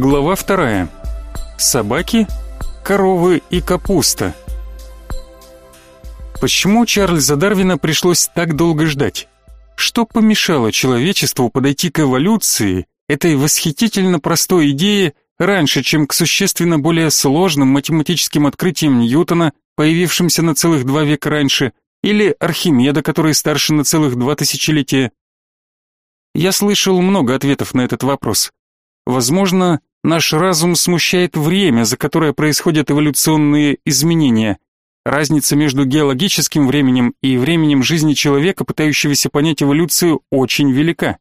Глава вторая. Собаки, коровы и капуста. Почему Чарльза Дарвина пришлось так долго ждать? Что помешало человечеству подойти к эволюции, этой восхитительно простой идее, раньше, чем к существенно более сложным математическим открытиям Ньютона, появившимся на целых два века раньше, или Архимеда, который старше на целых два тысячелетия? Я слышал много ответов на этот вопрос. Возможно, наш разум смущает время, за которое происходят эволюционные изменения. Разница между геологическим временем и временем жизни человека, пытающегося понять эволюцию, очень велика.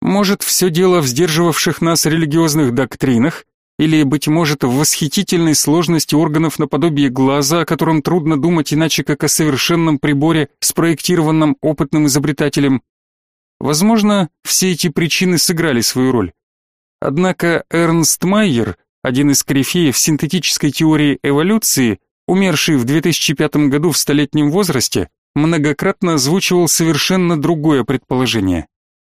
Может, все дело в сдерживавших нас религиозных доктринах, или, быть может, в восхитительной сложности органов наподобие глаза, о котором трудно думать иначе, как о совершенном приборе, спроектированном опытным изобретателем. Возможно, все эти причины сыграли свою роль. Однако Эрнст Майер, один из корифеев синтетической теории эволюции, умерший в 2005 году в столетнем возрасте, многократно озвучивал совершенно другое предположение.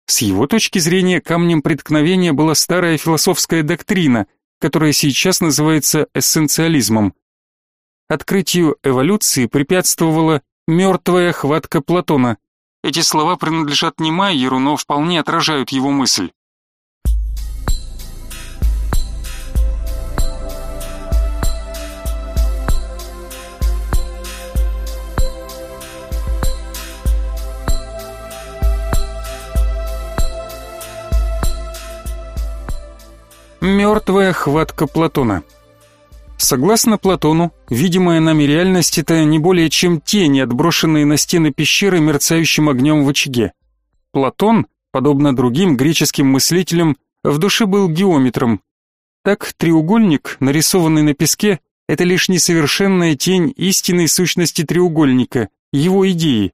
С его точки зрения камнем преткновения была старая философская доктрина, которая сейчас называется эссенциализмом. Открытию эволюции препятствовала мертвая хватка Платона. Эти слова принадлежат не Майеру, но вполне отражают его мысль. Мертвая хватка Платона. Согласно Платону, видимая нами реальность это не более чем тени, отброшенные на стены пещеры мерцающим огнем в очаге. Платон, подобно другим греческим мыслителям, в душе был геометром. Так треугольник, нарисованный на песке, это лишь несовершенная тень истинной сущности треугольника, его идеи.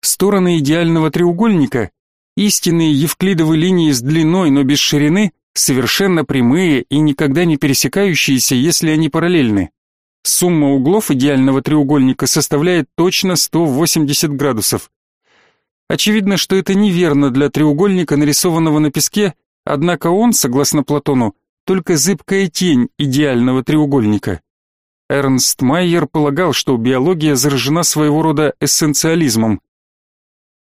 Стороны идеального треугольника, истинные евклидовые линии с длиной, но без ширины, совершенно прямые и никогда не пересекающиеся, если они параллельны. Сумма углов идеального треугольника составляет точно 180 градусов. Очевидно, что это неверно для треугольника, нарисованного на песке, однако он, согласно Платону, только зыбкая тень идеального треугольника. Эрнст Майер полагал, что биология заражена своего рода эссенциализмом.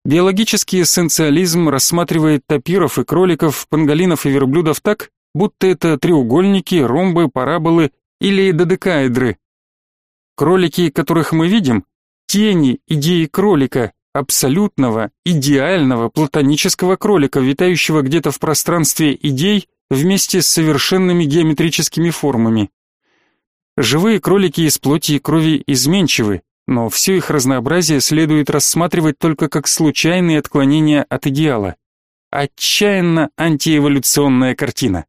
Биологический эссенциализм рассматривает тапиров и кроликов, панголинов и верблюдов так, будто это треугольники, ромбы, параболы или додекаэдры. Кролики, которых мы видим, тени идеи кролика, абсолютного, идеального, платонического кролика, витающего где-то в пространстве идей вместе с совершенными геометрическими формами. Живые кролики из плоти и крови изменчивы, но все их разнообразие следует рассматривать только как случайные отклонения от идеала. Отчаянно антиэволюционная картина.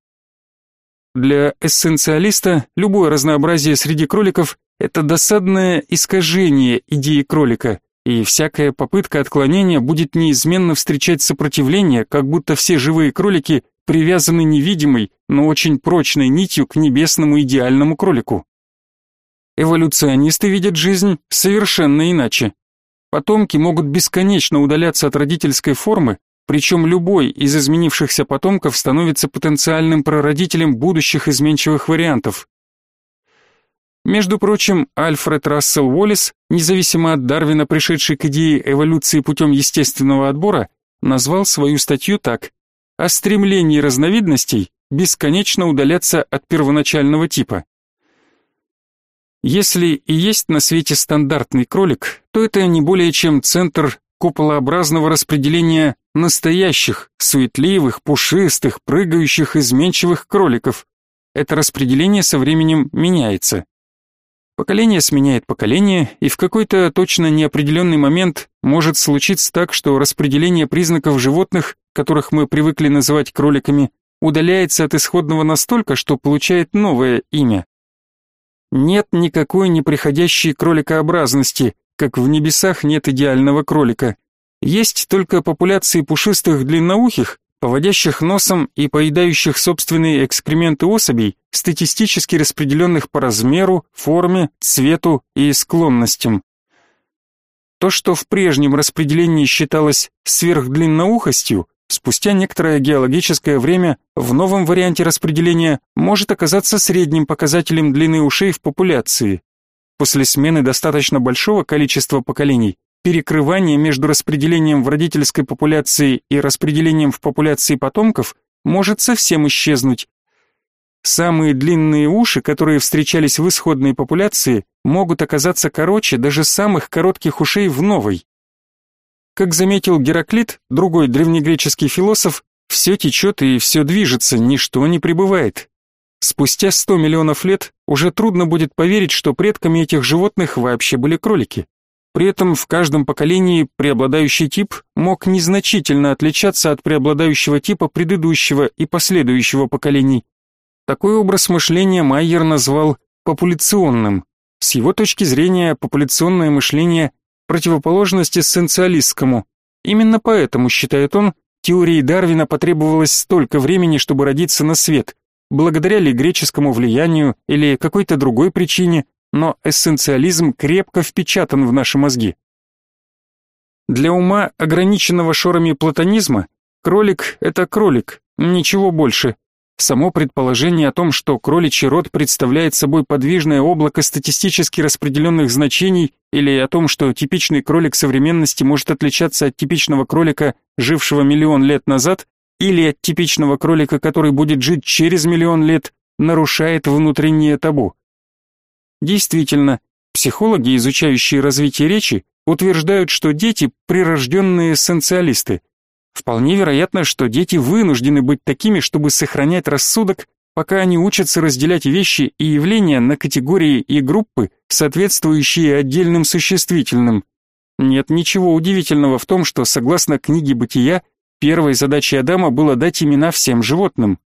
Для эссенциалиста любое разнообразие среди кроликов – это досадное искажение идеи кролика, и всякая попытка отклонения будет неизменно встречать сопротивление, как будто все живые кролики привязаны невидимой, но очень прочной нитью к небесному идеальному кролику. Эволюционисты видят жизнь совершенно иначе. Потомки могут бесконечно удаляться от родительской формы, причем любой из изменившихся потомков становится потенциальным прародителем будущих изменчивых вариантов. Между прочим, Альфред Рассел Уоллес, независимо от Дарвина, пришедший к идее эволюции путем естественного отбора, назвал свою статью так «О стремлении разновидностей бесконечно удаляться от первоначального типа». Если и есть на свете стандартный кролик, то это не более чем центр куполообразного распределения настоящих, суетливых, пушистых, прыгающих, изменчивых кроликов. Это распределение со временем меняется. Поколение сменяет поколение, и в какой-то точно неопределенный момент может случиться так, что распределение признаков животных, которых мы привыкли называть кроликами, удаляется от исходного настолько, что получает новое имя. Нет никакой неприходящей кроликообразности, как в небесах нет идеального кролика. Есть только популяции пушистых длинноухих, поводящих носом и поедающих собственные экскременты особей, статистически распределенных по размеру, форме, цвету и склонностям. То, что в прежнем распределении считалось сверхдлинноухостью, спустя некоторое геологическое время в новом варианте распределения может оказаться средним показателем длины ушей в популяции. После смены достаточно большого количества поколений перекрывание между распределением в родительской популяции и распределением в популяции потомков может совсем исчезнуть. Самые длинные уши, которые встречались в исходной популяции, могут оказаться короче даже самых коротких ушей в новой. Как заметил Гераклит, другой древнегреческий философ, все течет и все движется, ничто не пребывает. Спустя 100 миллионов лет уже трудно будет поверить, что предками этих животных вообще были кролики. При этом в каждом поколении преобладающий тип мог незначительно отличаться от преобладающего типа предыдущего и последующего поколений. Такой образ мышления Майер назвал популяционным. С его точки зрения, популяционное мышление – противоположность эссенциалистскому. Именно поэтому, считает он, теории Дарвина потребовалось столько времени, чтобы родиться на свет, благодаря ли греческому влиянию или какой-то другой причине, но эссенциализм крепко впечатан в наши мозги. Для ума, ограниченного шорами платонизма, кролик – это кролик, ничего больше. Само предположение о том, что кроличий род представляет собой подвижное облако статистически распределенных значений, или о том, что типичный кролик современности может отличаться от типичного кролика, жившего миллион лет назад, или от типичного кролика, который будет жить через миллион лет, нарушает внутреннее табу. Действительно, психологи, изучающие развитие речи, утверждают, что дети – прирожденные эссенциалисты. Вполне вероятно, что дети вынуждены быть такими, чтобы сохранять рассудок, пока они учатся разделять вещи и явления на категории и группы, соответствующие отдельным существительным. Нет ничего удивительного в том, что, согласно книге «Бытия», первой задачей Адама было дать имена всем животным.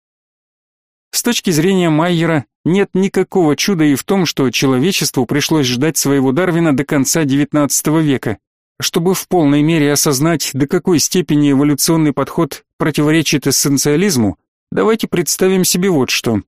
С точки зрения Майера, нет никакого чуда и в том, что человечеству пришлось ждать своего Дарвина до конца XIX века. Чтобы в полной мере осознать, до какой степени эволюционный подход противоречит эссенциализму, давайте представим себе вот что.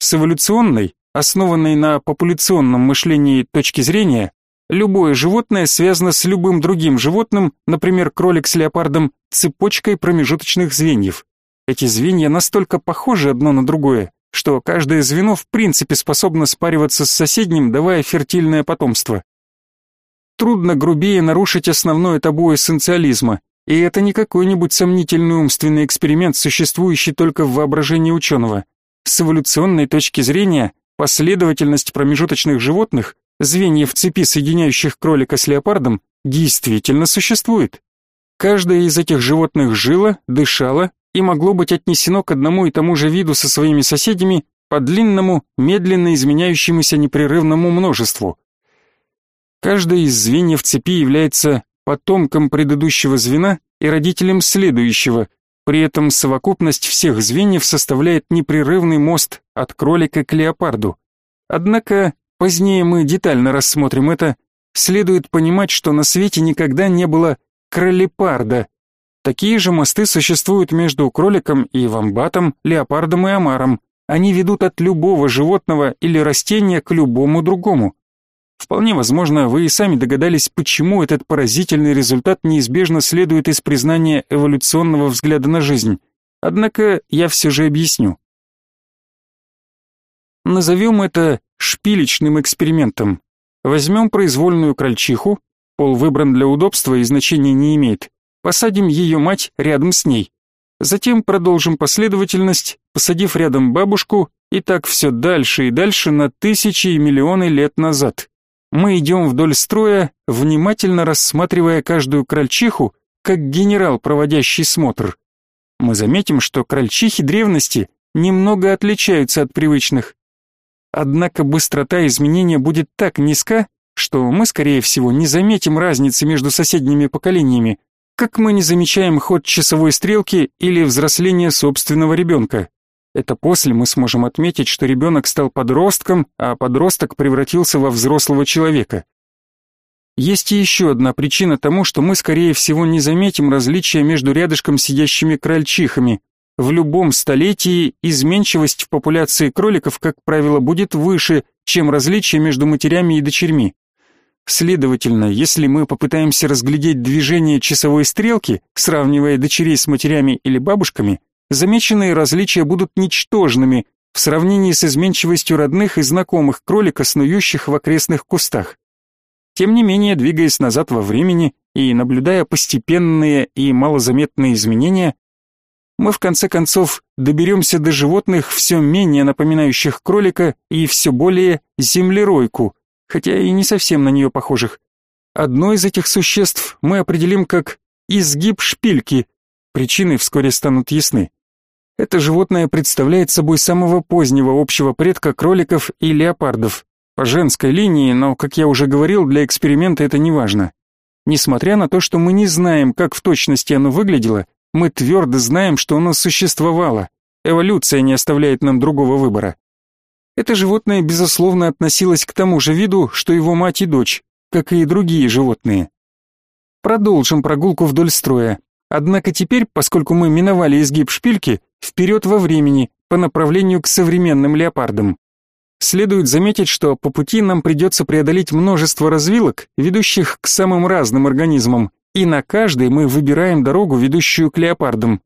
С эволюционной, основанной на популяционном мышлении точки зрения, любое животное связано с любым другим животным, например, кролик с леопардом, цепочкой промежуточных звеньев. Эти звенья настолько похожи одно на другое, что каждое звено в принципе способно спариваться с соседним, давая фертильное потомство. Трудно грубее нарушить основное табу эссенциализма, и это не какой-нибудь сомнительный умственный эксперимент, существующий только в воображении ученого. С эволюционной точки зрения, последовательность промежуточных животных, звеньев цепи, соединяющих кролика с леопардом, действительно существует. Каждое из этих животных жило, дышало, и могло быть отнесено к одному и тому же виду со своими соседями по длинному, медленно изменяющемуся непрерывному множеству. Каждое из звеньев цепи является потомком предыдущего звена и родителем следующего, при этом совокупность всех звеньев составляет непрерывный мост от кролика к леопарду. Однако, позднее мы детально рассмотрим это, следует понимать, что на свете никогда не было кролепарда, Такие же мосты существуют между кроликом и вамбатом, леопардом и омаром. Они ведут от любого животного или растения к любому другому. Вполне возможно, вы и сами догадались, почему этот поразительный результат неизбежно следует из признания эволюционного взгляда на жизнь. Однако я все же объясню. Назовем это шпилечным экспериментом. Возьмем произвольную крольчиху, пол выбран для удобства и значения не имеет, Посадим ее мать рядом с ней. Затем продолжим последовательность, посадив рядом бабушку, и так все дальше и дальше на тысячи и миллионы лет назад. Мы идем вдоль строя, внимательно рассматривая каждую крольчиху, как генерал, проводящий смотр. Мы заметим, что крольчихи древности немного отличаются от привычных. Однако быстрота изменения будет так низка, что мы, скорее всего, не заметим разницы между соседними поколениями, как мы не замечаем ход часовой стрелки или взросление собственного ребенка. Это после мы сможем отметить, что ребенок стал подростком, а подросток превратился во взрослого человека. Есть и еще одна причина тому, что мы, скорее всего, не заметим различия между рядышком сидящими крольчихами. В любом столетии изменчивость в популяции кроликов, как правило, будет выше, чем различие между матерями и дочерьми. Следовательно, если мы попытаемся разглядеть движение часовой стрелки, сравнивая дочерей с матерями или бабушками, замеченные различия будут ничтожными в сравнении с изменчивостью родных и знакомых кролика, снующих в окрестных кустах. Тем не менее, двигаясь назад во времени и наблюдая постепенные и малозаметные изменения, мы в конце концов доберемся до животных все менее напоминающих кролика и все более землеройку, хотя и не совсем на нее похожих. Одно из этих существ мы определим как изгиб шпильки. Причины вскоре станут ясны. Это животное представляет собой самого позднего общего предка кроликов и леопардов. По женской линии, но, как я уже говорил, для эксперимента это не важно. Несмотря на то, что мы не знаем, как в точности оно выглядело, мы твердо знаем, что оно существовало. Эволюция не оставляет нам другого выбора. Это животное, безусловно, относилось к тому же виду, что его мать и дочь, как и другие животные. Продолжим прогулку вдоль строя. Однако теперь, поскольку мы миновали изгиб шпильки, вперед во времени, по направлению к современным леопардам. Следует заметить, что по пути нам придется преодолеть множество развилок, ведущих к самым разным организмам, и на каждой мы выбираем дорогу, ведущую к леопардам.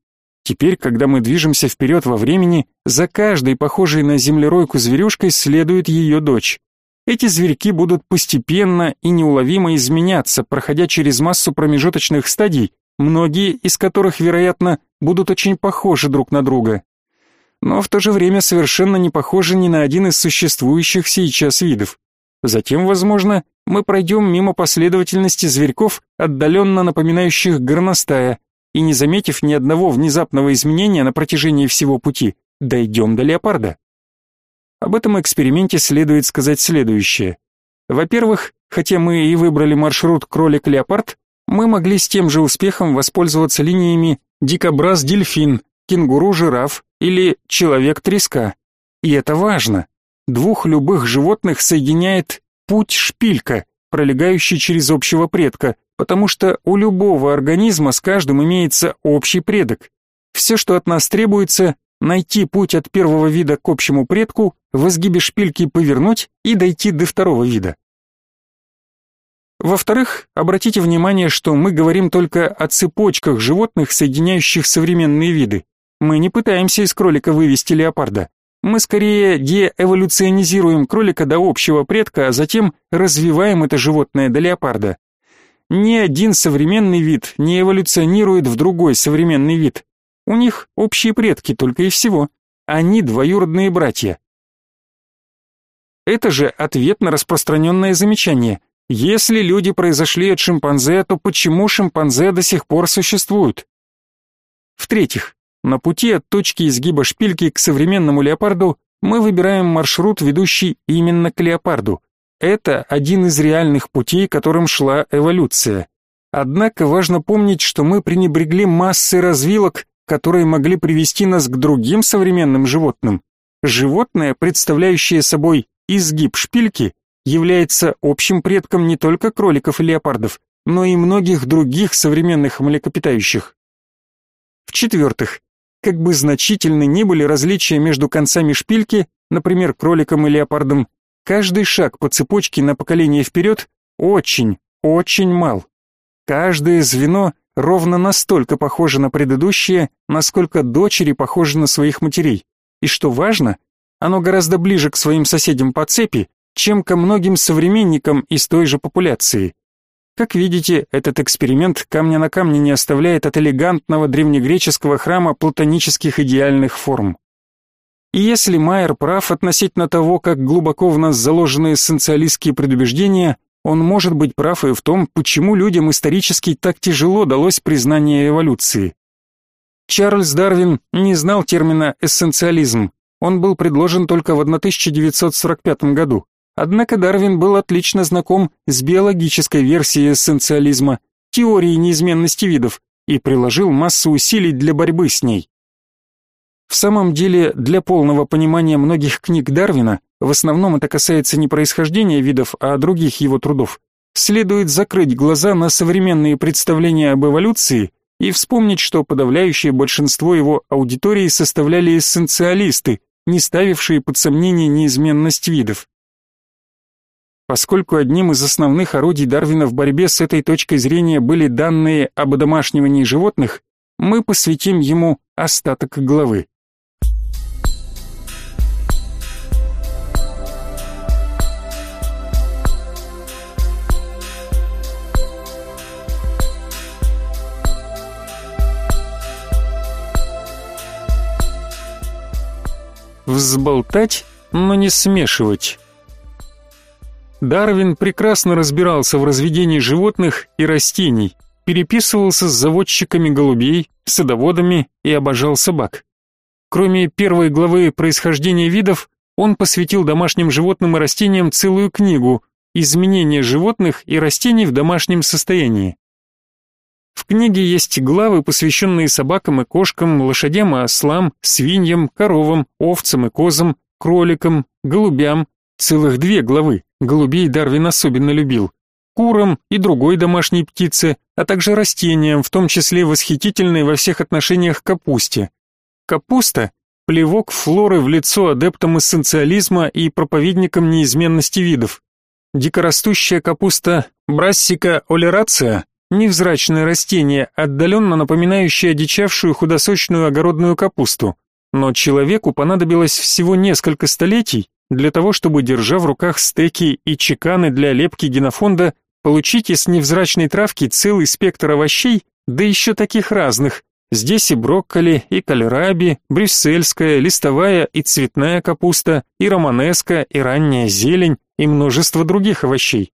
Теперь, когда мы движемся вперед во времени, за каждой похожей на землеройку зверюшкой следует ее дочь. Эти зверьки будут постепенно и неуловимо изменяться, проходя через массу промежуточных стадий, многие из которых, вероятно, будут очень похожи друг на друга. Но в то же время совершенно не похожи ни на один из существующих сейчас видов. Затем, возможно, мы пройдем мимо последовательности зверьков, отдаленно напоминающих горностая, и не заметив ни одного внезапного изменения на протяжении всего пути, дойдем до леопарда. Об этом эксперименте следует сказать следующее. Во-первых, хотя мы и выбрали маршрут кролик-леопард, мы могли с тем же успехом воспользоваться линиями дикобраз-дельфин, кенгуру-жираф или человек-треска. И это важно. Двух любых животных соединяет путь-шпилька, пролегающий через общего предка, потому что у любого организма с каждым имеется общий предок. Все, что от нас требуется, найти путь от первого вида к общему предку, в изгибе шпильки повернуть и дойти до второго вида. Во-вторых, обратите внимание, что мы говорим только о цепочках животных, соединяющих современные виды. Мы не пытаемся из кролика вывести леопарда. Мы скорее деэволюционизируем кролика до общего предка, а затем развиваем это животное до леопарда. Ни один современный вид не эволюционирует в другой современный вид. У них общие предки только и всего. Они двоюродные братья. Это же ответ на распространенное замечание. Если люди произошли от шимпанзе, то почему шимпанзе до сих пор существуют? В-третьих, на пути от точки изгиба шпильки к современному леопарду мы выбираем маршрут, ведущий именно к леопарду. Это один из реальных путей, которым шла эволюция. Однако важно помнить, что мы пренебрегли массой развилок, которые могли привести нас к другим современным животным. Животное, представляющее собой изгиб шпильки, является общим предком не только кроликов и леопардов, но и многих других современных млекопитающих. В-четвертых, как бы значительны ни были различия между концами шпильки, например, кроликом и леопардом, Каждый шаг по цепочке на поколение вперед очень, очень мал. Каждое звено ровно настолько похоже на предыдущее, насколько дочери похожи на своих матерей. И что важно, оно гораздо ближе к своим соседям по цепи, чем ко многим современникам из той же популяции. Как видите, этот эксперимент камня на камне не оставляет от элегантного древнегреческого храма платонических идеальных форм. И если Майер прав относительно того, как глубоко в нас заложены эссенциалистские предубеждения, он может быть прав и в том, почему людям исторически так тяжело далось признание эволюции. Чарльз Дарвин не знал термина эссенциализм. Он был предложен только в 1945 году. Однако Дарвин был отлично знаком с биологической версией эссенциализма, теорией неизменности видов, и приложил массу усилий для борьбы с ней. В самом деле, для полного понимания многих книг Дарвина, в основном это касается не происхождения видов, а других его трудов, следует закрыть глаза на современные представления об эволюции и вспомнить, что подавляющее большинство его аудитории составляли эссенциалисты, не ставившие под сомнение неизменность видов. Поскольку одним из основных орудий Дарвина в борьбе с этой точкой зрения были данные об одомашнивании животных, мы посвятим ему остаток главы. Взболтать, но не смешивать. Дарвин прекрасно разбирался в разведении животных и растений, переписывался с заводчиками голубей, садоводами и обожал собак. Кроме первой главы происхождения видов, он посвятил домашним животным и растениям целую книгу «Изменение животных и растений в домашнем состоянии». В книге есть главы, посвященные собакам и кошкам, лошадям и ослам, свиньям, коровам, овцам и козам, кроликам, голубям. Целых две главы. Голубей Дарвин особенно любил. Курам и другой домашней птице, а также растениям, в том числе восхитительной во всех отношениях капусте. Капуста – плевок флоры в лицо адептам эссенциализма и проповедникам неизменности видов. Дикорастущая капуста Брассика олерация невзрачное растение, отдаленно напоминающее одичавшую худосочную огородную капусту. Но человеку понадобилось всего несколько столетий для того, чтобы, держа в руках стеки и чеканы для лепки генофонда, получить из невзрачной травки целый спектр овощей, да еще таких разных. Здесь и брокколи, и кальраби, брюссельская, листовая и цветная капуста, и романеска, и ранняя зелень, и множество других овощей.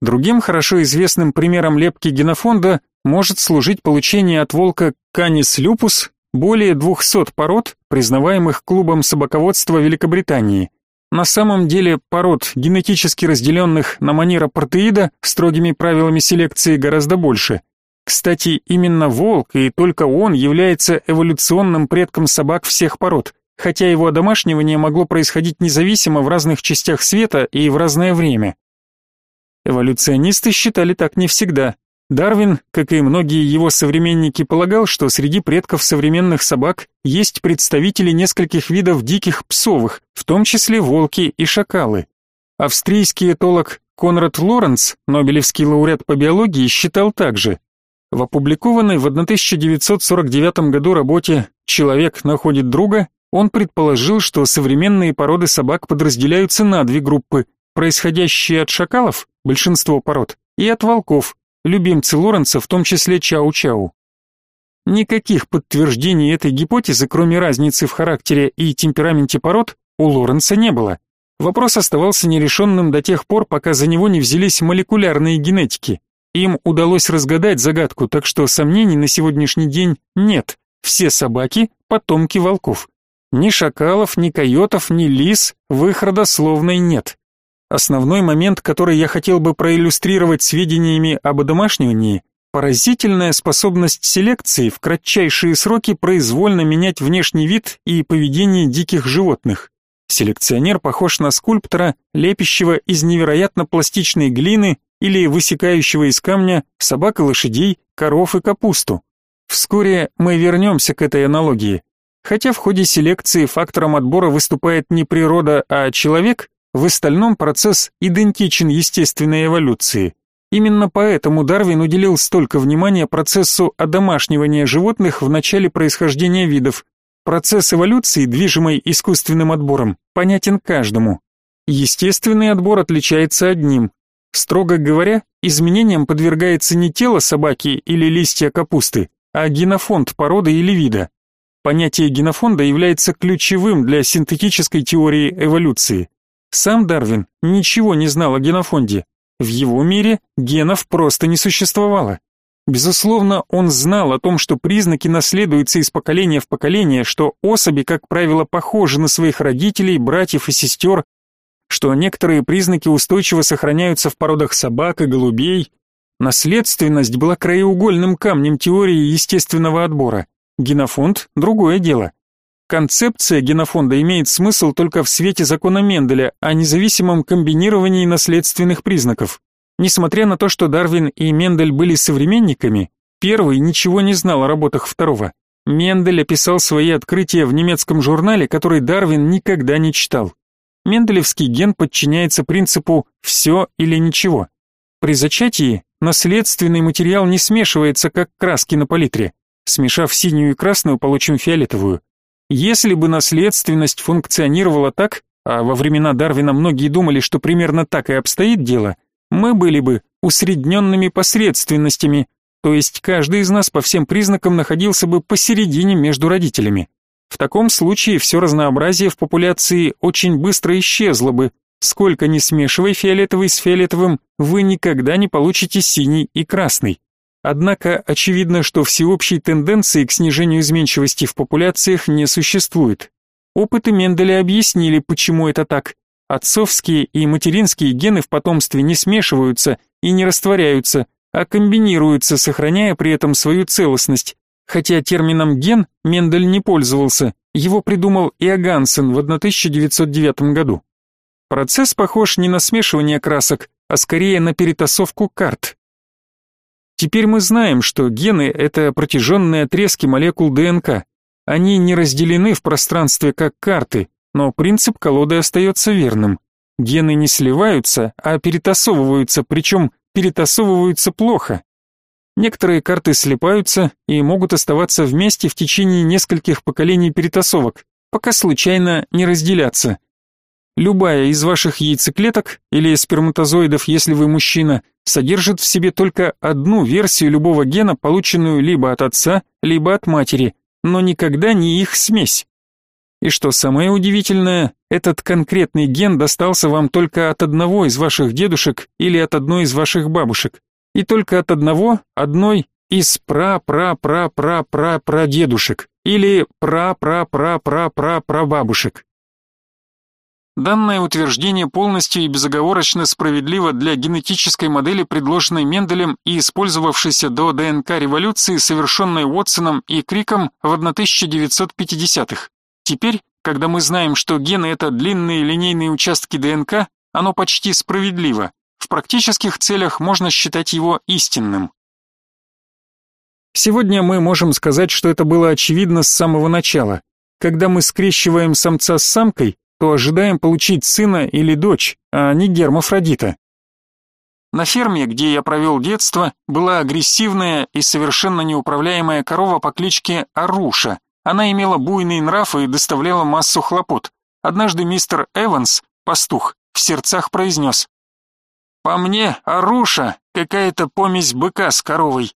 Другим хорошо известным примером лепки генофонда может служить получение от волка Canis lupus более 200 пород, признаваемых клубом собаководства Великобритании. На самом деле пород, генетически разделенных на манера протеида, строгими правилами селекции гораздо больше. Кстати, именно волк и только он является эволюционным предком собак всех пород, хотя его одомашнивание могло происходить независимо в разных частях света и в разное время. Эволюционисты считали так не всегда. Дарвин, как и многие его современники, полагал, что среди предков современных собак есть представители нескольких видов диких псовых, в том числе волки и шакалы. Австрийский этолог Конрад Лоренц, Нобелевский лауреат по биологии, считал так же. В опубликованной в 1949 году работе «Человек находит друга» он предположил, что современные породы собак подразделяются на две группы происходящие от шакалов, большинство пород, и от волков, любимцы Лоренца, в том числе Чау-Чау. Никаких подтверждений этой гипотезы, кроме разницы в характере и темпераменте пород, у Лоренца не было. Вопрос оставался нерешенным до тех пор, пока за него не взялись молекулярные генетики. Им удалось разгадать загадку, так что сомнений на сегодняшний день нет. Все собаки – потомки волков. Ни шакалов, ни койотов, ни лис в их родословной нет. Основной момент, который я хотел бы проиллюстрировать сведениями об одомашнивании, поразительная способность селекции в кратчайшие сроки произвольно менять внешний вид и поведение диких животных. Селекционер похож на скульптора, лепящего из невероятно пластичной глины или высекающего из камня собак и лошадей, коров и капусту. Вскоре мы вернемся к этой аналогии. Хотя в ходе селекции фактором отбора выступает не природа, а человек, в остальном процесс идентичен естественной эволюции. Именно поэтому Дарвин уделил столько внимания процессу одомашнивания животных в начале происхождения видов. Процесс эволюции, движимый искусственным отбором, понятен каждому. Естественный отбор отличается одним. Строго говоря, изменениям подвергается не тело собаки или листья капусты, а генофонд породы или вида. Понятие генофонда является ключевым для синтетической теории эволюции. Сам Дарвин ничего не знал о генофонде. В его мире генов просто не существовало. Безусловно, он знал о том, что признаки наследуются из поколения в поколение, что особи, как правило, похожи на своих родителей, братьев и сестер, что некоторые признаки устойчиво сохраняются в породах собак и голубей. Наследственность была краеугольным камнем теории естественного отбора. Генофонд – другое дело. Концепция генофонда имеет смысл только в свете закона Менделя о независимом комбинировании наследственных признаков. Несмотря на то, что Дарвин и Мендель были современниками, первый ничего не знал о работах второго. Мендель описал свои открытия в немецком журнале, который Дарвин никогда не читал. Менделевский ген подчиняется принципу «все или ничего». При зачатии наследственный материал не смешивается, как краски на палитре. Смешав синюю и красную, получим фиолетовую. Если бы наследственность функционировала так, а во времена Дарвина многие думали, что примерно так и обстоит дело, мы были бы усредненными посредственностями, то есть каждый из нас по всем признакам находился бы посередине между родителями. В таком случае все разнообразие в популяции очень быстро исчезло бы. Сколько ни смешивай фиолетовый с фиолетовым, вы никогда не получите синий и красный. Однако очевидно, что всеобщей тенденции к снижению изменчивости в популяциях не существует. Опыты Менделя объяснили, почему это так. Отцовские и материнские гены в потомстве не смешиваются и не растворяются, а комбинируются, сохраняя при этом свою целостность. Хотя термином «ген» Мендель не пользовался, его придумал Иогансен в 1909 году. Процесс похож не на смешивание красок, а скорее на перетасовку карт. Теперь мы знаем, что гены — это протяженные отрезки молекул ДНК. Они не разделены в пространстве как карты, но принцип колоды остается верным. Гены не сливаются, а перетасовываются, причем перетасовываются плохо. Некоторые карты слипаются и могут оставаться вместе в течение нескольких поколений перетасовок, пока случайно не разделятся. Любая из ваших яйцеклеток или сперматозоидов, если вы мужчина, содержит в себе только одну версию любого гена, полученную либо от отца, либо от матери, но никогда не их смесь. И что самое удивительное, этот конкретный ген достался вам только от одного из ваших дедушек или от одной из ваших бабушек. И только от одного, одной из пра-пра-пра-пра-пра-прадедушек или пра-пра-пра-пра-пра-прабабушек. Данное утверждение полностью и безоговорочно справедливо для генетической модели, предложенной Менделем и использовавшейся до ДНК революции, совершенной Уотсоном и Криком в 1950-х. Теперь, когда мы знаем, что гены это длинные линейные участки ДНК, оно почти справедливо. В практических целях можно считать его истинным. Сегодня мы можем сказать, что это было очевидно с самого начала. Когда мы скрещиваем самца с самкой, то ожидаем получить сына или дочь, а не гермафродита. На ферме, где я провел детство, была агрессивная и совершенно неуправляемая корова по кличке Аруша, она имела буйный нрав и доставляла массу хлопот. Однажды мистер Эванс, пастух, в сердцах произнес. «По мне, Аруша, какая-то помесь быка с коровой».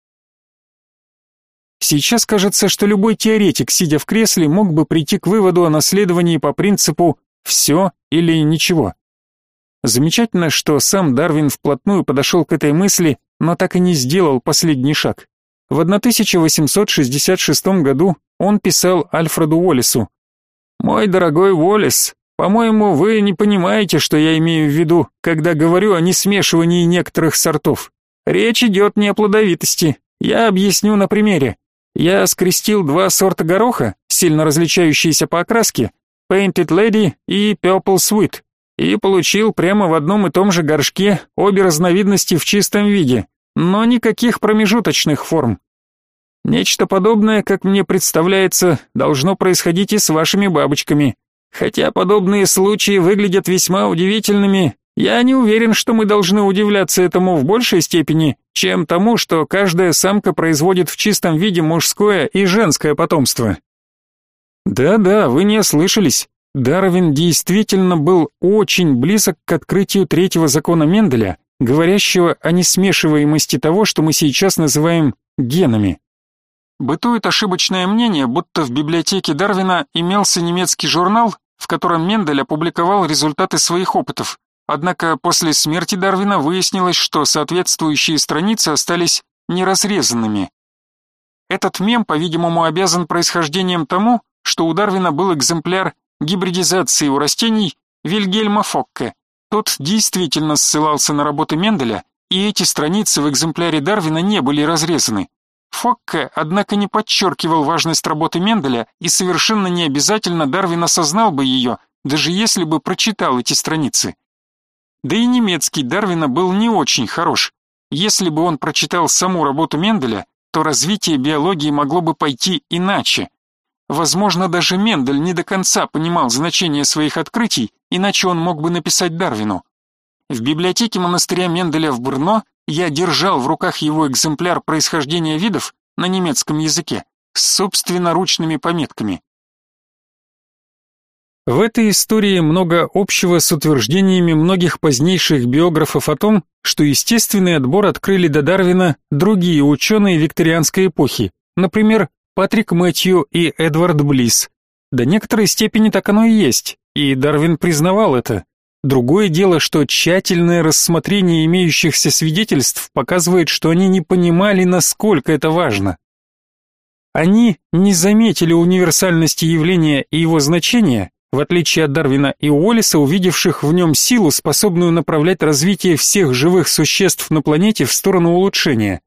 Сейчас кажется, что любой теоретик, сидя в кресле, мог бы прийти к выводу о наследовании по принципу «все или ничего». Замечательно, что сам Дарвин вплотную подошел к этой мысли, но так и не сделал последний шаг. В 1866 году он писал Альфреду Уоллесу. «Мой дорогой Уоллес, по-моему, вы не понимаете, что я имею в виду, когда говорю о несмешивании некоторых сортов. Речь идет не о плодовитости. Я объясню на примере. Я скрестил два сорта гороха, сильно различающиеся по окраске, Painted Lady и Purple Sweet, и получил прямо в одном и том же горшке обе разновидности в чистом виде, но никаких промежуточных форм. Нечто подобное, как мне представляется, должно происходить и с вашими бабочками. Хотя подобные случаи выглядят весьма удивительными, я не уверен, что мы должны удивляться этому в большей степени, чем тому, что каждая самка производит в чистом виде мужское и женское потомство. Да-да, вы не ослышались. Дарвин действительно был очень близок к открытию третьего закона Менделя, говорящего о несмешиваемости того, что мы сейчас называем генами. Бытует ошибочное мнение, будто в библиотеке Дарвина имелся немецкий журнал, в котором Мендель опубликовал результаты своих опытов. Однако после смерти Дарвина выяснилось, что соответствующие страницы остались неразрезанными. Этот мем, по-видимому, обязан происхождением тому, что у Дарвина был экземпляр гибридизации у растений Вильгельма Фокке, тот действительно ссылался на работы Менделя, и эти страницы в экземпляре Дарвина не были разрезаны. Фокке, однако, не подчеркивал важность работы Менделя, и совершенно не обязательно Дарвин осознал бы ее, даже если бы прочитал эти страницы. Да и немецкий Дарвина был не очень хорош. Если бы он прочитал саму работу Менделя, то развитие биологии могло бы пойти иначе. Возможно, даже Мендель не до конца понимал значение своих открытий, иначе он мог бы написать Дарвину. В библиотеке монастыря Менделя в Брно я держал в руках его экземпляр происхождения видов на немецком языке с собственноручными пометками. В этой истории много общего с утверждениями многих позднейших биографов о том, что естественный отбор открыли до Дарвина другие ученые викторианской эпохи, например, Патрик Мэтью и Эдвард Близ. До некоторой степени так оно и есть, и Дарвин признавал это. Другое дело, что тщательное рассмотрение имеющихся свидетельств показывает, что они не понимали, насколько это важно. Они не заметили универсальности явления и его значения, в отличие от Дарвина и Уоллеса, увидевших в нем силу, способную направлять развитие всех живых существ на планете в сторону улучшения.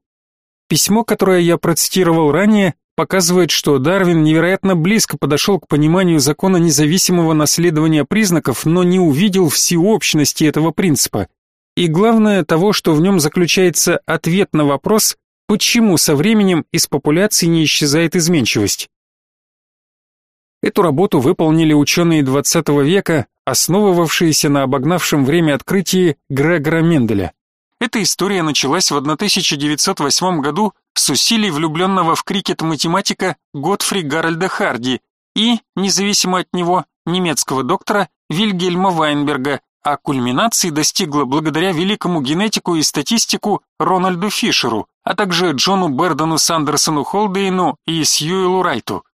Письмо, которое я процитировал ранее, показывает, что Дарвин невероятно близко подошел к пониманию закона независимого наследования признаков, но не увидел всеобщности этого принципа. И главное того, что в нем заключается ответ на вопрос, почему со временем из популяции не исчезает изменчивость. Эту работу выполнили ученые XX века, основывавшиеся на обогнавшем время открытии Грегора Менделя. Эта история началась в 1908 году с усилий влюбленного в крикет математика Готфри Гарольда Харди и, независимо от него, немецкого доктора Вильгельма Вайнберга, а кульминации достигла благодаря великому генетику и статистику Рональду Фишеру, а также Джону Бердону Сандерсону Холдейну и Сьюэлу Райту.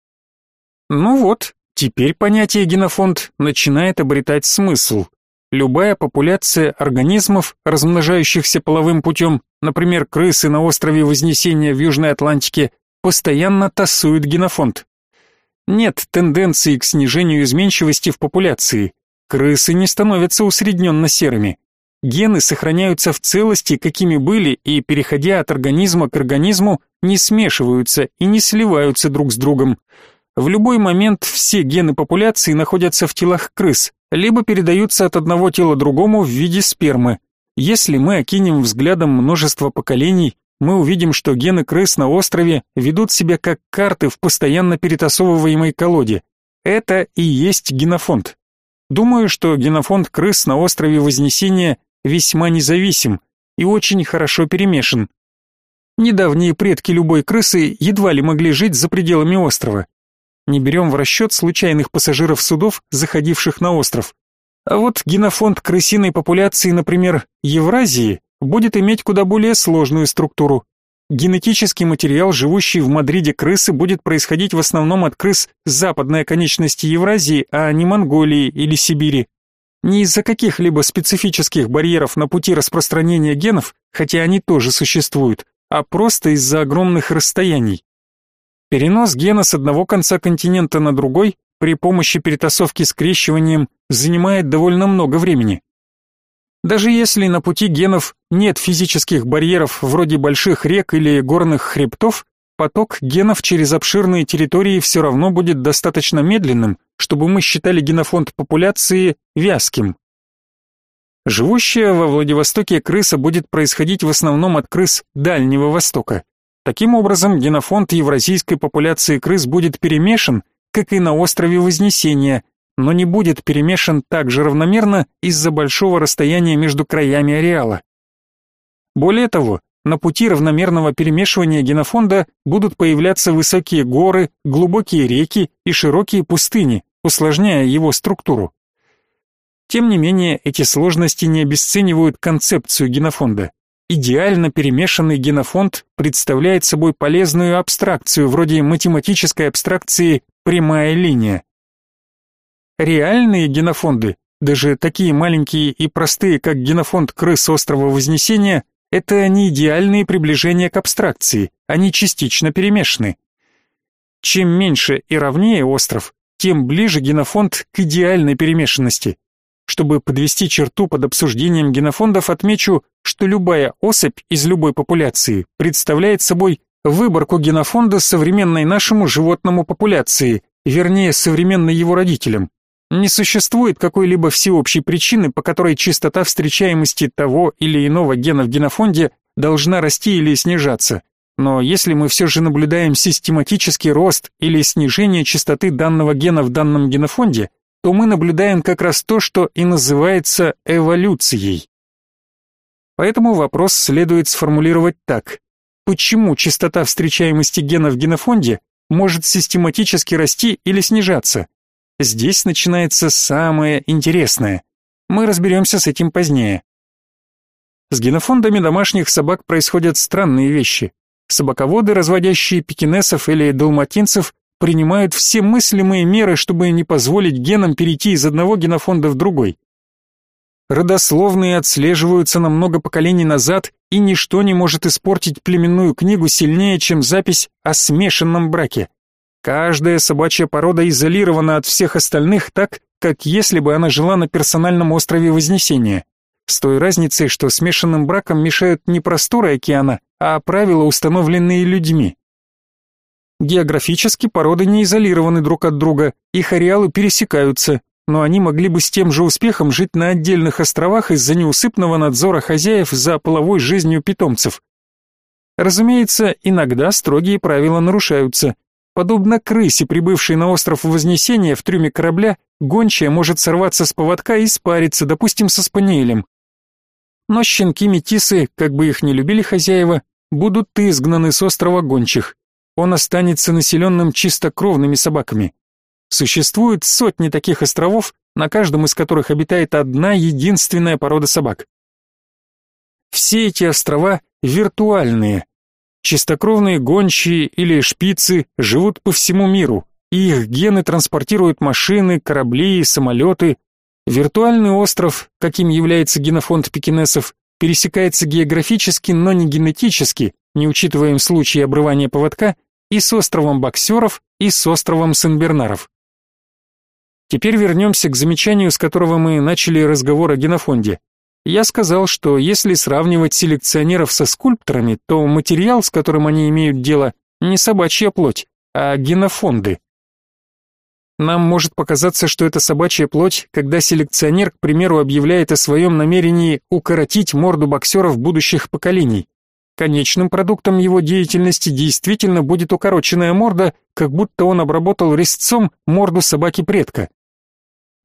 Ну вот, теперь понятие генофонд начинает обретать смысл. Любая популяция организмов, размножающихся половым путем, например, крысы на острове Вознесения в Южной Атлантике, постоянно тасует генофонд. Нет тенденции к снижению изменчивости в популяции. Крысы не становятся усредненно серыми. Гены сохраняются в целости, какими были, и, переходя от организма к организму, не смешиваются и не сливаются друг с другом. В любой момент все гены популяции находятся в телах крыс, либо передаются от одного тела другому в виде спермы. Если мы окинем взглядом множество поколений, мы увидим, что гены крыс на острове ведут себя как карты в постоянно перетасовываемой колоде. Это и есть генофонд. Думаю, что генофонд крыс на острове Вознесения весьма независим и очень хорошо перемешан. Недавние предки любой крысы едва ли могли жить за пределами острова. Не берем в расчет случайных пассажиров судов, заходивших на остров. А вот генофонд крысиной популяции, например, Евразии, будет иметь куда более сложную структуру. Генетический материал, живущий в Мадриде крысы, будет происходить в основном от крыс западной оконечности Евразии, а не Монголии или Сибири. Не из-за каких-либо специфических барьеров на пути распространения генов, хотя они тоже существуют, а просто из-за огромных расстояний. Перенос гена с одного конца континента на другой при помощи перетасовки скрещиванием занимает довольно много времени. Даже если на пути генов нет физических барьеров вроде больших рек или горных хребтов, поток генов через обширные территории все равно будет достаточно медленным, чтобы мы считали генофонд популяции вязким. Живущая во Владивостоке крыса будет происходить в основном от крыс Дальнего Востока. Таким образом, генофонд евразийской популяции крыс будет перемешан, как и на острове Вознесения, но не будет перемешан так же равномерно из-за большого расстояния между краями ареала. Более того, на пути равномерного перемешивания генофонда будут появляться высокие горы, глубокие реки и широкие пустыни, усложняя его структуру. Тем не менее, эти сложности не обесценивают концепцию генофонда. Идеально перемешанный генофонд представляет собой полезную абстракцию, вроде математической абстракции «прямая линия». Реальные генофонды, даже такие маленькие и простые, как генофонд крыс острова Вознесения, это не идеальные приближения к абстракции, они частично перемешаны. Чем меньше и ровнее остров, тем ближе генофонд к идеальной перемешанности. Чтобы подвести черту под обсуждением генофондов, отмечу, что любая особь из любой популяции представляет собой выборку генофонда современной нашему животному популяции, вернее, современной его родителям. Не существует какой-либо всеобщей причины, по которой частота встречаемости того или иного гена в генофонде должна расти или снижаться. но если мы все же наблюдаем систематический рост или снижение частоты данного гена в данном генофонде, то мы наблюдаем как раз то, что и называется эволюцией. Поэтому вопрос следует сформулировать так. Почему частота встречаемости гена в генофонде может систематически расти или снижаться? Здесь начинается самое интересное. Мы разберемся с этим позднее. С генофондами домашних собак происходят странные вещи. Собаководы, разводящие пекинесов или далматинцев, принимают все мыслимые меры, чтобы не позволить генам перейти из одного генофонда в другой. Родословные отслеживаются на много поколений назад, и ничто не может испортить племенную книгу сильнее, чем запись о смешанном браке. Каждая собачья порода изолирована от всех остальных так, как если бы она жила на персональном острове Вознесения. С той разницей, что смешанным браком мешают не просторы океана, а правила, установленные людьми. Географически породы не изолированы друг от друга, их ареалы пересекаются, но они могли бы с тем же успехом жить на отдельных островах из-за неусыпного надзора хозяев за половой жизнью питомцев. Разумеется, иногда строгие правила нарушаются. Подобно крысе, прибывшей на остров Вознесения в трюме корабля, гончая может сорваться с поводка и спариться, допустим, со спаниелем. Но щенки-метисы, как бы их ни любили хозяева, будут изгнаны с острова гончих. Он останется населенным чистокровными собаками. Существует сотни таких островов, на каждом из которых обитает одна единственная порода собак. Все эти острова виртуальные. Чистокровные гончие или шпицы живут по всему миру, и их гены транспортируют машины, корабли, самолеты. Виртуальный остров, каким является генофонд пекинесов, пересекается географически, но не генетически, не учитываем случаи обрывания поводка, и с островом Боксеров, и с островом Сен-Бернаров. Теперь вернемся к замечанию, с которого мы начали разговор о генофонде. Я сказал, что если сравнивать селекционеров со скульпторами, то материал, с которым они имеют дело, не собачья плоть, а генофонды. Нам может показаться, что это собачья плоть, когда селекционер, к примеру, объявляет о своем намерении укоротить морду боксеров будущих поколений. Конечным продуктом его деятельности действительно будет укороченная морда, как будто он обработал резцом морду собаки-предка.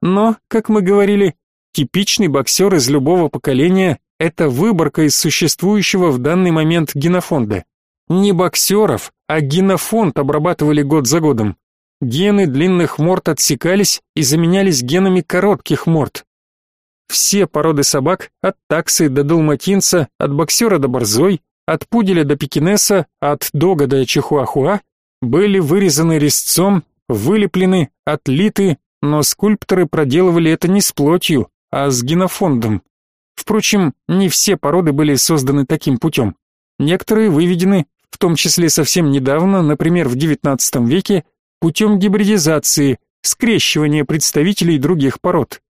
Но, как мы говорили, типичный боксер из любого поколения – это выборка из существующего в данный момент генофонда. Не боксеров, а генофонд обрабатывали год за годом. Гены длинных морд отсекались и заменялись генами коротких морд. Все породы собак, от таксы до далматинца, от боксера до борзой, от пуделя до пекинеса, от дога до чихуахуа, были вырезаны резцом, вылеплены, отлиты, но скульпторы проделывали это не с плотью, а с генофондом. Впрочем, не все породы были созданы таким путем. Некоторые выведены, в том числе совсем недавно, например, в XIX веке, путем гибридизации, скрещивания представителей других пород.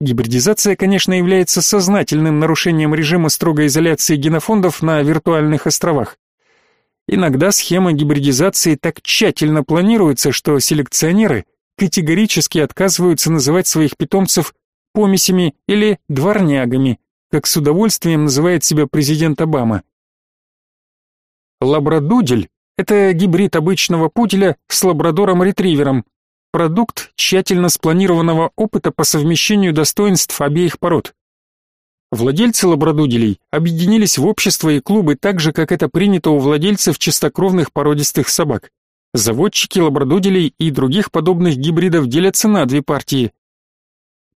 Гибридизация, конечно, является сознательным нарушением режима строгой изоляции генофондов на виртуальных островах. Иногда схема гибридизации так тщательно планируется, что селекционеры категорически отказываются называть своих питомцев помесями или дворнягами, как с удовольствием называет себя президент Обама. Лабрадудель – это гибрид обычного пуделя с лабрадором-ретривером, продукт тщательно спланированного опыта по совмещению достоинств обеих пород. Владельцы лабрадуделей объединились в общества и клубы так же, как это принято у владельцев чистокровных породистых собак. Заводчики лабрадуделей и других подобных гибридов делятся на две партии.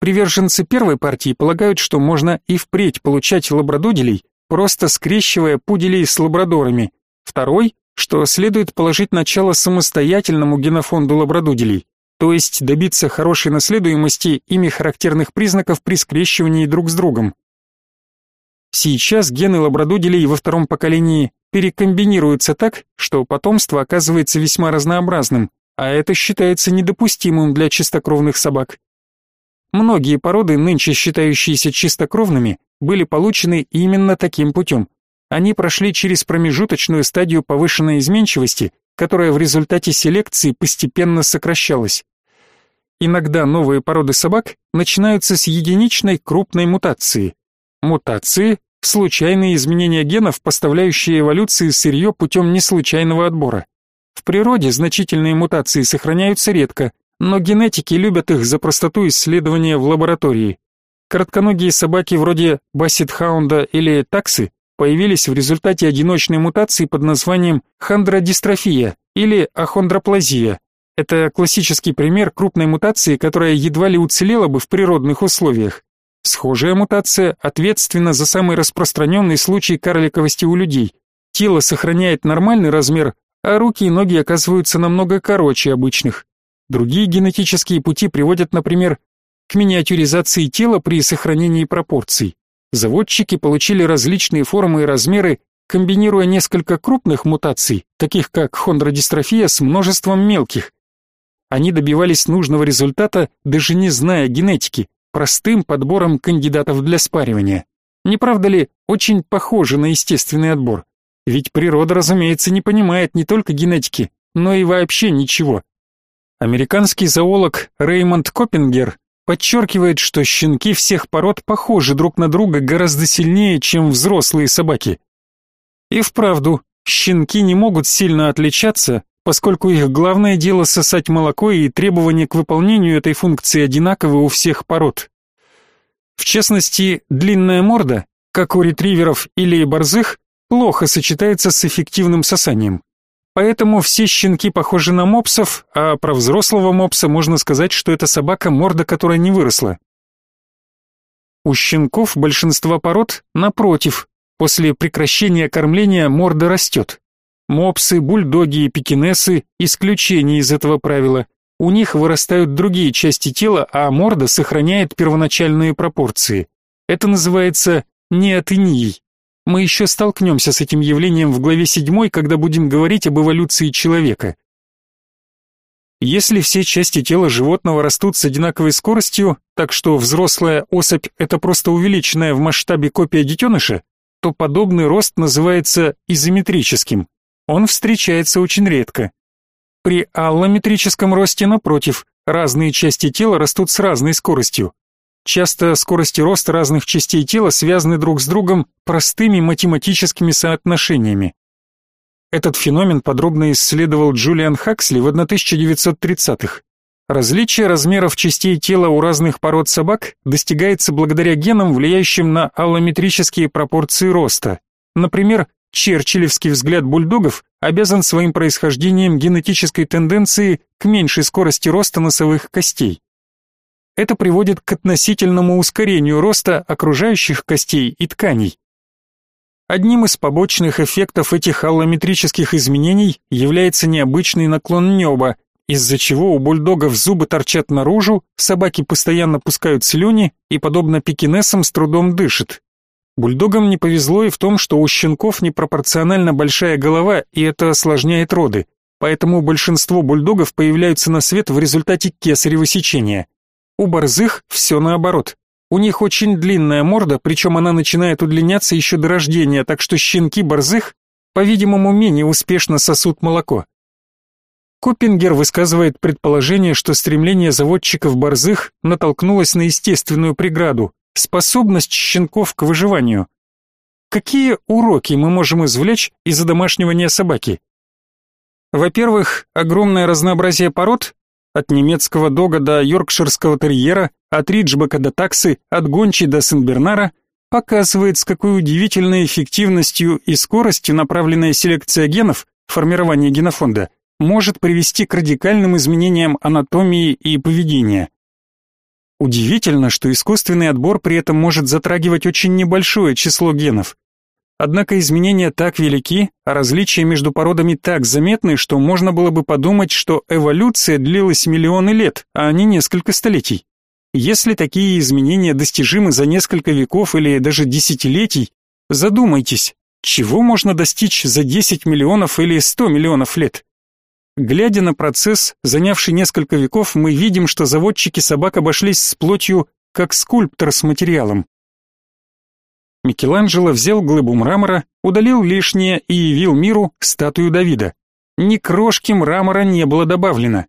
Приверженцы первой партии полагают, что можно и впредь получать лабрадуделей, просто скрещивая пуделей с лабрадорами. Второй, что следует положить начало самостоятельному генофонду лабрадуделей то есть добиться хорошей наследуемости ими характерных признаков при скрещивании друг с другом. Сейчас гены лабрадуделей во втором поколении перекомбинируются так, что потомство оказывается весьма разнообразным, а это считается недопустимым для чистокровных собак. Многие породы, нынче считающиеся чистокровными, были получены именно таким путем. Они прошли через промежуточную стадию повышенной изменчивости, которая в результате селекции постепенно сокращалась. Иногда новые породы собак начинаются с единичной крупной мутации. Мутации случайные изменения генов, поставляющие эволюции сырье путем неслучайного отбора. В природе значительные мутации сохраняются редко, но генетики любят их за простоту исследования в лаборатории. Коротконогие собаки вроде бассетхаунда или таксы появились в результате одиночной мутации под названием хондродистрофия или ахондроплазия. Это классический пример крупной мутации, которая едва ли уцелела бы в природных условиях. Схожая мутация ответственна за самый распространенный случай карликовости у людей. Тело сохраняет нормальный размер, а руки и ноги оказываются намного короче обычных. Другие генетические пути приводят, например, к миниатюризации тела при сохранении пропорций. Заводчики получили различные формы и размеры, комбинируя несколько крупных мутаций, таких как хондродистрофия, с множеством мелких. Они добивались нужного результата, даже не зная генетики, простым подбором кандидатов для спаривания. Не правда ли, очень похоже на естественный отбор? Ведь природа, разумеется, не понимает не только генетики, но и вообще ничего. Американский зоолог Реймонд Коппингер подчеркивает, что щенки всех пород похожи друг на друга гораздо сильнее, чем взрослые собаки. И вправду, щенки не могут сильно отличаться, поскольку их главное дело сосать молоко и требования к выполнению этой функции одинаковы у всех пород. В частности, длинная морда, как у ретриверов или борзых, плохо сочетается с эффективным сосанием. Поэтому все щенки похожи на мопсов, а про взрослого мопса можно сказать, что это собака, морда которая не выросла. У щенков большинства пород, напротив, после прекращения кормления морда растет. Мопсы, бульдоги и пекинесы – исключение из этого правила. У них вырастают другие части тела, а морда сохраняет первоначальные пропорции. Это называется неотенией. Мы еще столкнемся с этим явлением в главе 7, когда будем говорить об эволюции человека. Если все части тела животного растут с одинаковой скоростью, так что взрослая особь – это просто увеличенная в масштабе копия детеныша, то подобный рост называется изометрическим. Он встречается очень редко. При аллометрическом росте, напротив, разные части тела растут с разной скоростью. Часто скорости роста разных частей тела связаны друг с другом простыми математическими соотношениями. Этот феномен подробно исследовал Джулиан Хаксли в 1930-х. Различие размеров частей тела у разных пород собак достигается благодаря генам, влияющим на аллометрические пропорции роста. Например, черчиллевский взгляд бульдогов обязан своим происхождением генетической тенденции к меньшей скорости роста носовых костей. Это приводит к относительному ускорению роста окружающих костей и тканей. Одним из побочных эффектов этих аллометрических изменений является необычный наклон неба, из-за чего у бульдогов зубы торчат наружу, собаки постоянно пускают слюни и, подобно пекинесам, с трудом дышат. Бульдогам не повезло и в том, что у щенков непропорционально большая голова, и это осложняет роды, поэтому большинство бульдогов появляются на свет в результате кесарево сечения. У борзых все наоборот. У них очень длинная морда, причем она начинает удлиняться еще до рождения, так что щенки борзых, по-видимому, менее успешно сосут молоко. Коппингер высказывает предположение, что стремление заводчиков борзых натолкнулось на естественную преграду – способность щенков к выживанию. Какие уроки мы можем извлечь из домашнего собаки? Во-первых, огромное разнообразие пород от немецкого дога до йоркширского терьера, от риджбека до таксы, от гончи до сенбернара, показывает, с какой удивительной эффективностью и скоростью направленная селекция генов, формирование генофонда, может привести к радикальным изменениям анатомии и поведения. Удивительно, что искусственный отбор при этом может затрагивать очень небольшое число генов. Однако изменения так велики, а различия между породами так заметны, что можно было бы подумать, что эволюция длилась миллионы лет, а не несколько столетий. Если такие изменения достижимы за несколько веков или даже десятилетий, задумайтесь, чего можно достичь за 10 миллионов или 100 миллионов лет? Глядя на процесс, занявший несколько веков, мы видим, что заводчики собак обошлись с плотью, как скульптор с материалом. Микеланджело взял глыбу мрамора, удалил лишнее и явил миру статую Давида. Ни крошки мрамора не было добавлено.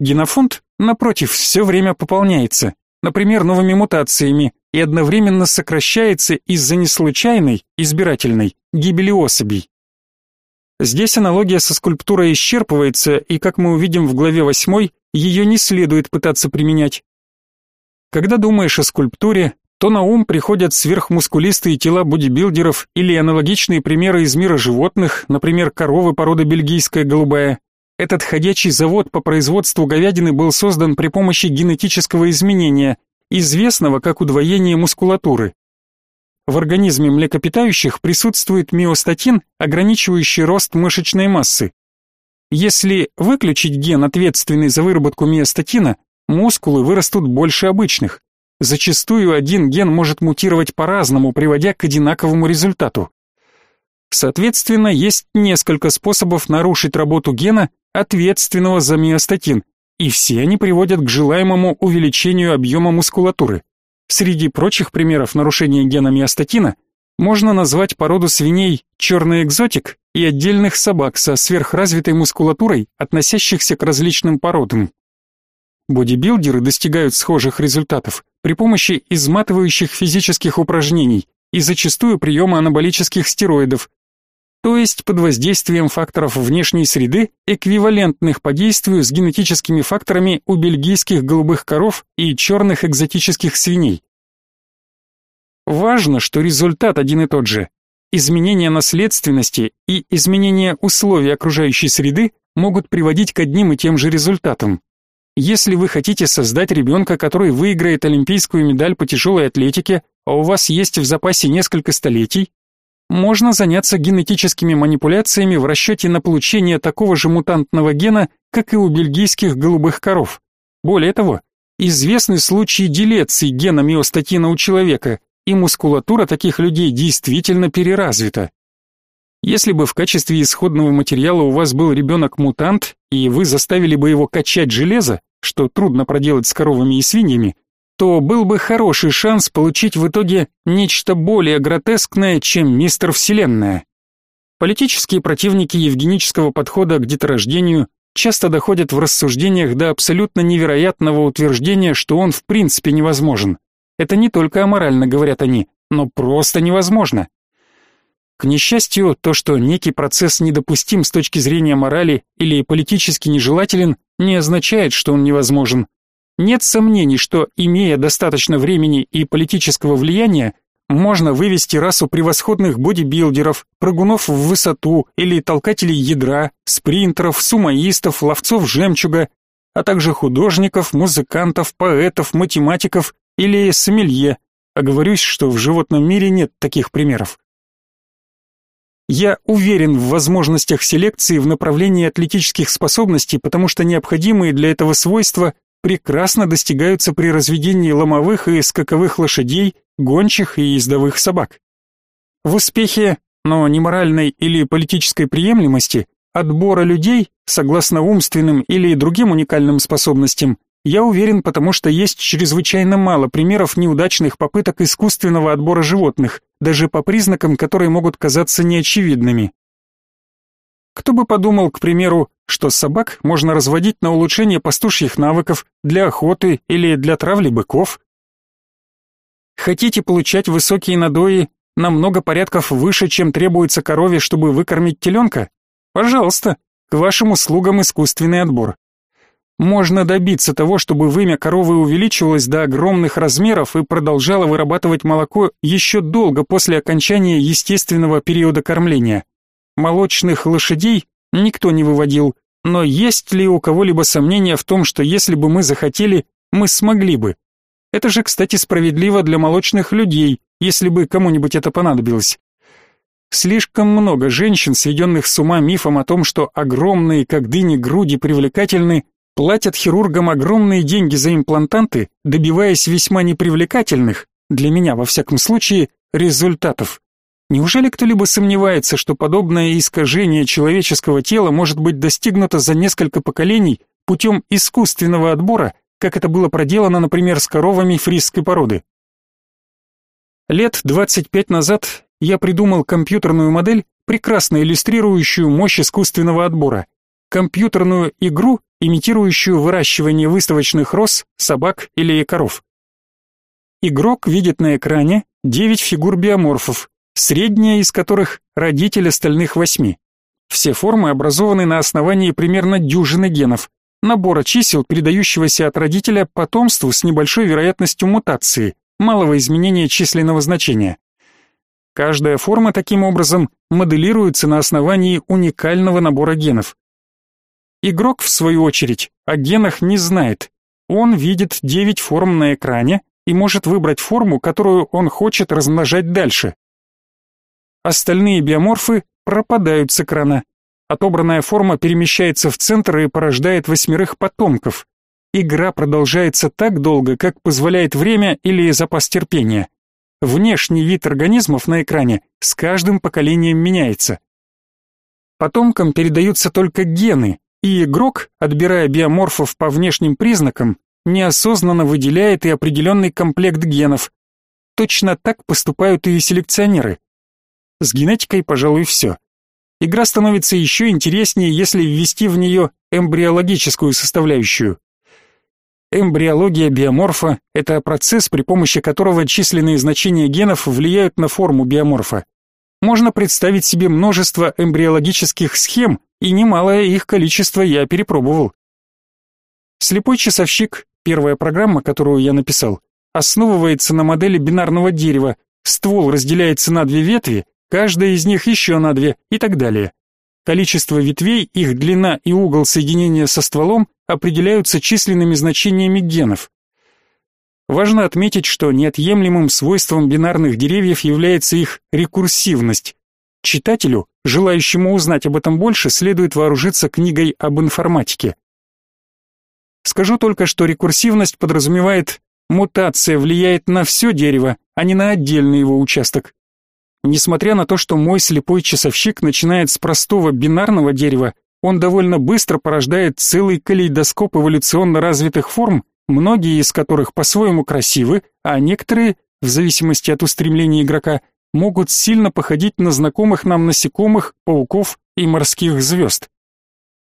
Генофонд, напротив, все время пополняется. например, новыми мутациями, и одновременно сокращается из-за неслучайной, избирательной, гибели особей. Здесь аналогия со скульптурой исчерпывается, и, как мы увидим в главе 8, ее не следует пытаться применять. Когда думаешь о скульптуре, то на ум приходят сверхмускулистые тела бодибилдеров или аналогичные примеры из мира животных, например, коровы породы бельгийская голубая. Этот ходячий завод по производству говядины был создан при помощи генетического изменения, известного как удвоение мускулатуры. В организме млекопитающих присутствует миостатин, ограничивающий рост мышечной массы. Если выключить ген, ответственный за выработку миостатина, мускулы вырастут больше обычных. Зачастую один ген может мутировать по-разному, приводя к одинаковому результату. Соответственно, есть несколько способов нарушить работу гена, ответственного за миостатин, и все они приводят к желаемому увеличению объема мускулатуры. Среди прочих примеров нарушения гена миостатина можно назвать породу свиней черный экзотик и отдельных собак со сверхразвитой мускулатурой, относящихся к различным породам. Бодибилдеры достигают схожих результатов при помощи изматывающих физических упражнений и зачастую приема анаболических стероидов, то есть под воздействием факторов внешней среды, эквивалентных по действию с генетическими факторами у бельгийских голубых коров и черных экзотических свиней. Важно, что результат один и тот же. Изменение наследственности и изменение условий окружающей среды могут приводить к одним и тем же результатам. Если вы хотите создать ребенка, который выиграет олимпийскую медаль по тяжелой атлетике, а у вас есть в запасе несколько столетий, можно заняться генетическими манипуляциями в расчете на получение такого же мутантного гена, как и у бельгийских голубых коров. Более того, известны случаи делеции гена миостатина у человека, и мускулатура таких людей действительно переразвита. Если бы в качестве исходного материала у вас был ребенок-мутант, и вы заставили бы его качать железо, что трудно проделать с коровами и свиньями, то был бы хороший шанс получить в итоге нечто более гротескное, чем мистер Вселенная. Политические противники евгенического подхода к деторождению часто доходят в рассуждениях до абсолютно невероятного утверждения, что он в принципе невозможен. Это не только аморально, говорят они, но просто невозможно. К несчастью, то, что некий процесс недопустим с точки зрения морали или политически нежелателен, не означает, что он невозможен. Нет сомнений, что, имея достаточно времени и политического влияния, можно вывести расу превосходных бодибилдеров, прыгунов в высоту или толкателей ядра, спринтеров, сумоистов, ловцов жемчуга, а также художников, музыкантов, поэтов, математиков или сомелье. Оговорюсь, что в животном мире нет таких примеров. Я уверен в возможностях селекции в направлении атлетических способностей, потому что необходимые для этого свойства прекрасно достигаются при разведении ломовых и скаковых лошадей, гончих и ездовых собак. В успехе, но не моральной или политической приемлемости, отбора людей, согласно умственным или другим уникальным способностям, я уверен, потому что есть чрезвычайно мало примеров неудачных попыток искусственного отбора животных, даже по признакам, которые могут казаться неочевидными. Кто бы подумал, к примеру, что собак можно разводить на улучшение пастушьих навыков, для охоты или для травли быков? Хотите получать высокие надои на много порядков выше, чем требуется корове, чтобы выкормить теленка? Пожалуйста, к вашим услугам искусственный отбор. Можно добиться того, чтобы вымя коровы увеличивалось до огромных размеров и продолжало вырабатывать молоко еще долго после окончания естественного периода кормления. Молочных лошадей никто не выводил, но есть ли у кого-либо сомнения в том, что если бы мы захотели, мы смогли бы? Это же, кстати, справедливо для молочных людей, если бы кому-нибудь это понадобилось. Слишком много женщин, сведенных с ума мифом о том, что огромные, как дыни, груди привлекательны, платят хирургам огромные деньги за имплантанты, добиваясь весьма непривлекательных, для меня во всяком случае, результатов. Неужели кто-либо сомневается, что подобное искажение человеческого тела может быть достигнуто за несколько поколений путем искусственного отбора, как это было проделано, например, с коровами фрисской породы? Лет 25 назад я придумал компьютерную модель, прекрасно иллюстрирующую мощь искусственного отбора. Компьютерную игру, имитирующую выращивание выставочных роз, собак или коров. игрок видит на экране 9 фигур биоморфов, средняя из которых родитель остальных восьми. Все формы образованы на основании примерно дюжины генов, набора чисел, передающегося от родителя потомству с небольшой вероятностью мутации, малого изменения численного значения. Каждая форма таким образом моделируется на основании уникального набора генов. Игрок, в свою очередь, о генах не знает. Он видит 9 форм на экране и может выбрать форму, которую он хочет размножать дальше. Остальные биоморфы пропадают с экрана. Отобранная форма перемещается в центр и порождает восьмерых потомков. Игра продолжается так долго, как позволяет время или запас терпения. Внешний вид организмов на экране с каждым поколением меняется. Потомкам передаются только гены, и игрок, отбирая биоморфов по внешним признакам, неосознанно выделяет и определенный комплект генов. Точно так поступают и селекционеры. С генетикой, пожалуй, все. Игра становится еще интереснее, если ввести в нее эмбриологическую составляющую. Эмбриология биоморфа – это процесс, при помощи которого численные значения генов влияют на форму биоморфа. Можно представить себе множество эмбриологических схем, и немалое их количество я перепробовал. Слепой часовщик, первая программа, которую я написал, основывается на модели бинарного дерева. Ствол разделяется на две ветви, каждая из них еще на две и так далее. Количество ветвей, их длина и угол соединения со стволом определяются численными значениями генов. Важно отметить, что неотъемлемым свойством бинарных деревьев является их рекурсивность. Читателю, желающему узнать об этом больше, следует вооружиться книгой об информатике. Скажу только, что рекурсивность подразумевает мутация влияет на все дерево, а не на отдельный его участок. Несмотря на то, что мой слепой часовщик начинает с простого бинарного дерева, он довольно быстро порождает целый калейдоскоп эволюционно развитых форм, многие из которых по-своему красивы, а некоторые, в зависимости от устремления игрока, могут сильно походить на знакомых нам насекомых, пауков и морских звезд.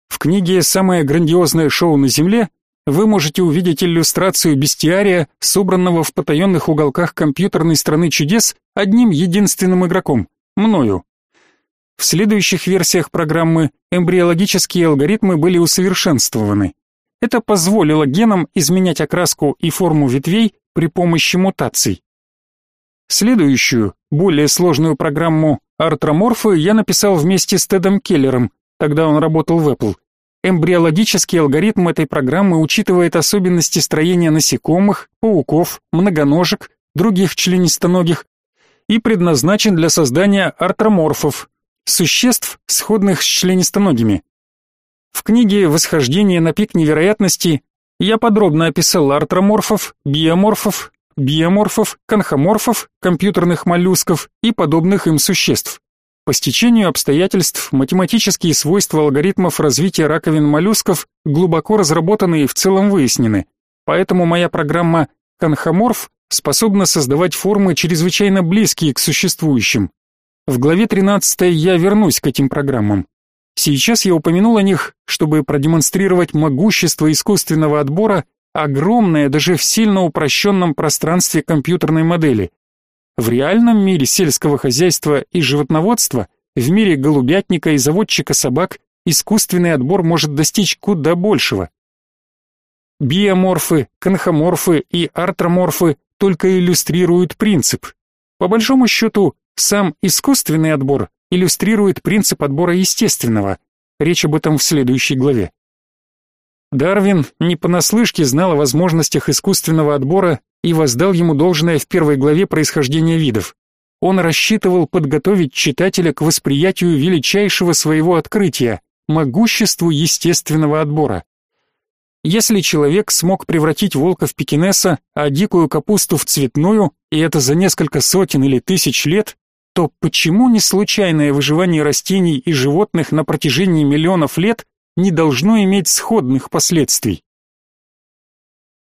В книге «Самое грандиозное шоу на Земле» вы можете увидеть иллюстрацию бестиария, собранного в потаенных уголках компьютерной страны чудес одним единственным игроком – мною. В следующих версиях программы эмбриологические алгоритмы были усовершенствованы. Это позволило генам изменять окраску и форму ветвей при помощи мутаций. Следующую, более сложную программу Артроморфы я написал вместе с Тедом Келлером, тогда он работал в Apple. Эмбриологический алгоритм этой программы учитывает особенности строения насекомых, пауков, многоножек, других членистоногих и предназначен для создания артроморфов, существ, сходных с членистоногими. В книге «Восхождение на пик невероятности» я подробно описал артроморфов, биоморфов, биоморфов, конхоморфов, компьютерных моллюсков и подобных им существ. По стечению обстоятельств математические свойства алгоритмов развития раковин моллюсков глубоко разработаны и в целом выяснены. Поэтому моя программа Конхоморф способна создавать формы чрезвычайно близкие к существующим. В главе 13 я вернусь к этим программам. Сейчас я упомянул о них, чтобы продемонстрировать могущество искусственного отбора, огромное даже в сильно упрощенном пространстве компьютерной модели. В реальном мире сельского хозяйства и животноводства, в мире голубятника и заводчика собак, искусственный отбор может достичь куда большего. Биоморфы, конхоморфы и артроморфы только иллюстрируют принцип. По большому счету, сам искусственный отбор иллюстрирует принцип отбора естественного. Речь об этом в следующей главе. Дарвин не понаслышке знал о возможностях искусственного отбора и воздал ему должное в первой главе происхождения видов. Он рассчитывал подготовить читателя к восприятию величайшего своего открытия могуществу естественного отбора. Если человек смог превратить волка в пекинеса, а дикую капусту в цветную, и это за несколько сотен или тысяч лет, то почему не случайное выживание растений и животных на протяжении миллионов лет не должно иметь сходных последствий?